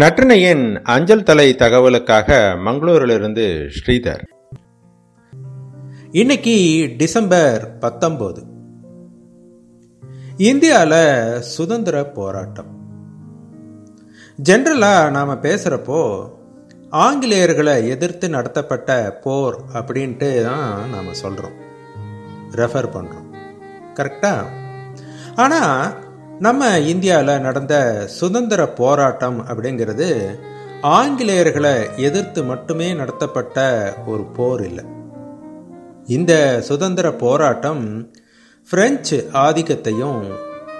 நற்றினையின் அஞ்சல் தலை தகவலுக்காக மங்களூரிலிருந்து ஸ்ரீதர். இன்னைக்கு டிசம்பர் பத்தொன்பது. இந்தியாவில் சுதந்திர போராட்டம். ஜென்ரலாக நாம் பேசுகிறப்போ ஆங்கிலேயர்களை எதிர்த்து நடத்தப்பட்ட போர் அப்படின்ட்டு தான் நாம் சொல்கிறோம் ரெஃபர் பண்ணுறோம் கரெக்டாக ஆனால் நம்ம இந்தியாவில் நடந்த சுதந்திர போராட்டம் அப்படிங்கிறது ஆங்கிலேயர்களை எதிர்த்து மட்டுமே நடத்தப்பட்ட ஒரு போர் இல்லை. இந்த சுதந்திர போராட்டம் பிரெஞ்சு ஆதிக்கத்தையும்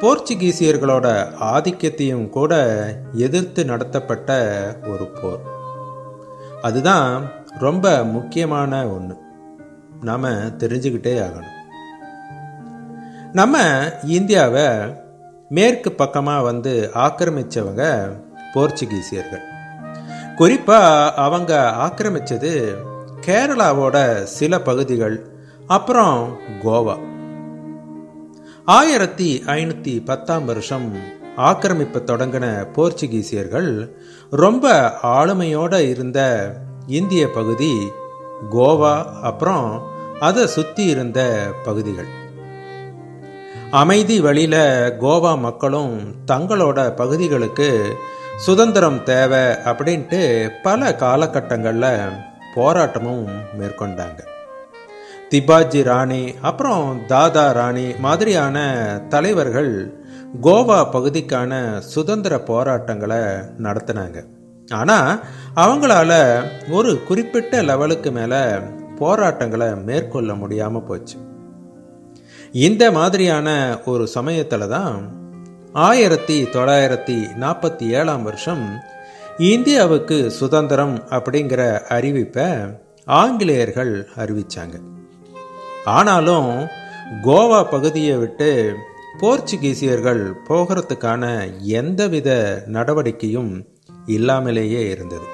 போர்ச்சுகீசியர்களோட ஆதிக்கத்தையும் கூட எதிர்த்து நடத்தப்பட்ட ஒரு போர். அதுதான் ரொம்ப முக்கியமான ஒன்று நாம் தெரிஞ்சுக்கிட்டே ஆகணும். நம்ம இந்தியாவை மேற்கு பக்கமாக வந்து ஆக்கிரமித்தவங்க போர்ச்சுகீசியர்கள். குறிப்பாக அவங்க ஆக்கிரமித்தது கேரளாவோட சில பகுதிகள் அப்புறம் கோவா. ஆயிரத்தி ஐநூற்றி பத்தாம் வருஷம் ஆக்கிரமிப்பு தொடங்கின போர்ச்சுகீசியர்கள் ரொம்ப ஆளுமையோடு இருந்த இந்திய பகுதி கோவா அப்புறம் அதை சுற்றி இருந்த பகுதிகள். அமைதி வழியில் கோவா மக்களும் தங்களோட பகுதிகளுக்கு சுதந்திரம் தேவை அப்படின்ட்டு பல காலகட்டங்களில் போராட்டமும் மேற்கொண்டாங்க. திபாஜி ராணி அப்புறம் தாதா ராணி மாதிரியான தலைவர்கள் கோவா பகுதிக்கான சுதந்திர போராட்டங்களை நடத்தினாங்க. ஆனால் அவங்களால ஒரு குறிப்பிட்ட லெவலுக்கு மேலே போராட்டங்களை மேற்கொள்ள முடியாமல் போச்சு. இந்த மாதிரியான ஒரு சமயத்தில் தான் ஆயிரத்தி தொள்ளாயிரத்தி நாற்பத்தி ஏழாம் வருஷம் இந்தியாவுக்கு சுதந்திரம் அப்படிங்கிற அறிவிப்பை ஆங்கிலேயர்கள் அறிவித்தாங்க ஆனாலும் கோவா பகுதியை விட்டு போர்ச்சுகீசியர்கள் போகிறதுக்கான எந்தவித நடவடிக்கையும் இல்லாமலேயே இருந்தது.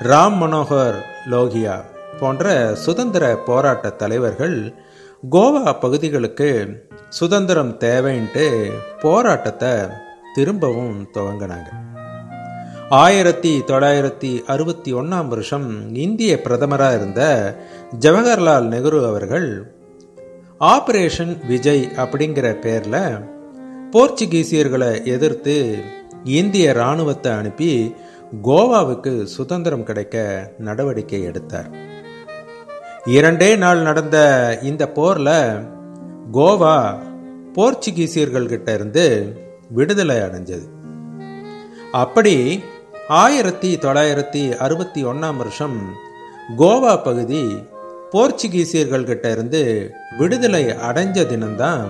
ராம் மனோகர் லோகியா போன்ற சுதந்திர போராட்ட தலைவர்கள் கோவா பகுதிகளுக்கு சுதந்திரம் தேவைன்ட்டு போராட்டத்தை திரும்பவும் துவங்கினாங்க. ஆயிரத்தி தொள்ளாயிரத்தி அறுபத்தி ஒன்றாம் வருஷம் இந்திய பிரதமராக இருந்த ஜவஹர்லால் நெஹ்ரு அவர்கள் ஆபரேஷன் விஜய் அப்படிங்கிற பேரில் போர்ச்சுகீசியர்களை எதிர்த்து இந்திய இராணுவத்தை அனுப்பி கோவாவுக்கு சுதந்திரம் கிடைக்க நடவடிக்கை எடுத்தார். இரண்டே நாள் நடந்த இந்த போர்ல கோவா போர்ச்சுகீசியர்கள்கிட்ட இருந்து விடுதலை அடைஞ்சது. அப்படி ஆயிரத்தி தொள்ளாயிரத்தி அறுபத்தி ஒன்னாம் வருஷம் கோவா பகுதி போர்ச்சுகீசியர்கள்கிட்ட இருந்து விடுதலை அடைஞ்ச தினம்தான்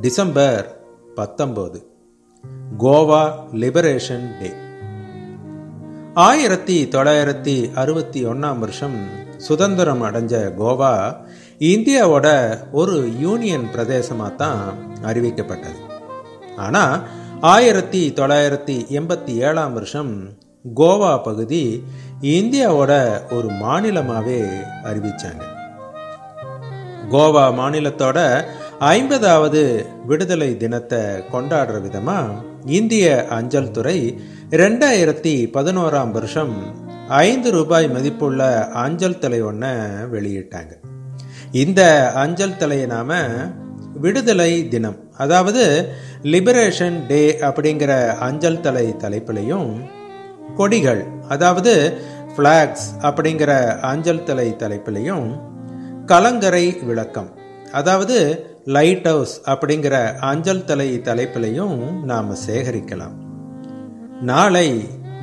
டிசம்பர் பத்தொன்பது கோவா லிபரேஷன் டே. ஆயிரத்தி தொள்ளாயிரத்தி அறுபத்தி ஒன்னாம் வருஷம் சுதந்திரம் அடைஞ்ச கோவா இந்தியாவோட ஒரு யூனியன் பிரதேசமாக தான் அறிவிக்கப்பட்டது. ஆனால் ஆயிரத்தி தொள்ளாயிரத்தி எண்பத்தி ஏழாம் வருஷம் கோவா பகுதி இந்தியாவோட ஒரு மாநிலமாகவே அறிவித்தாங்க கோவா மாநிலத்தோட ஐம்பதாவது விடுதலை தினத்தை கொண்டாடுற விதமாக இந்திய அஞ்சல் துறை ரெண்டாயிரத்தி பதினோராம் வருஷம் ஐந்து ரூபாய் மதிப்புள்ள அஞ்சல் தலை ஒன்றை வெளியிட்டாங்க. இந்த அஞ்சல் தலையை நாம் விடுதலை தினம் அதாவது லிபரேஷன் டே அப்படிங்கிற அஞ்சல் தலை தலைப்பிலையும் கொடிகள் அதாவது ஃப்ளாக்ஸ் அப்படிங்கிற அஞ்சல் தலை தலைப்பிலையும் கலங்கரை விளக்கம் அதாவது லைட் ஹவுஸ் அப்படிங்கிற அஞ்சல் தலை தலைப்பிலையும் நாம் சேகரிக்கலாம். நாளை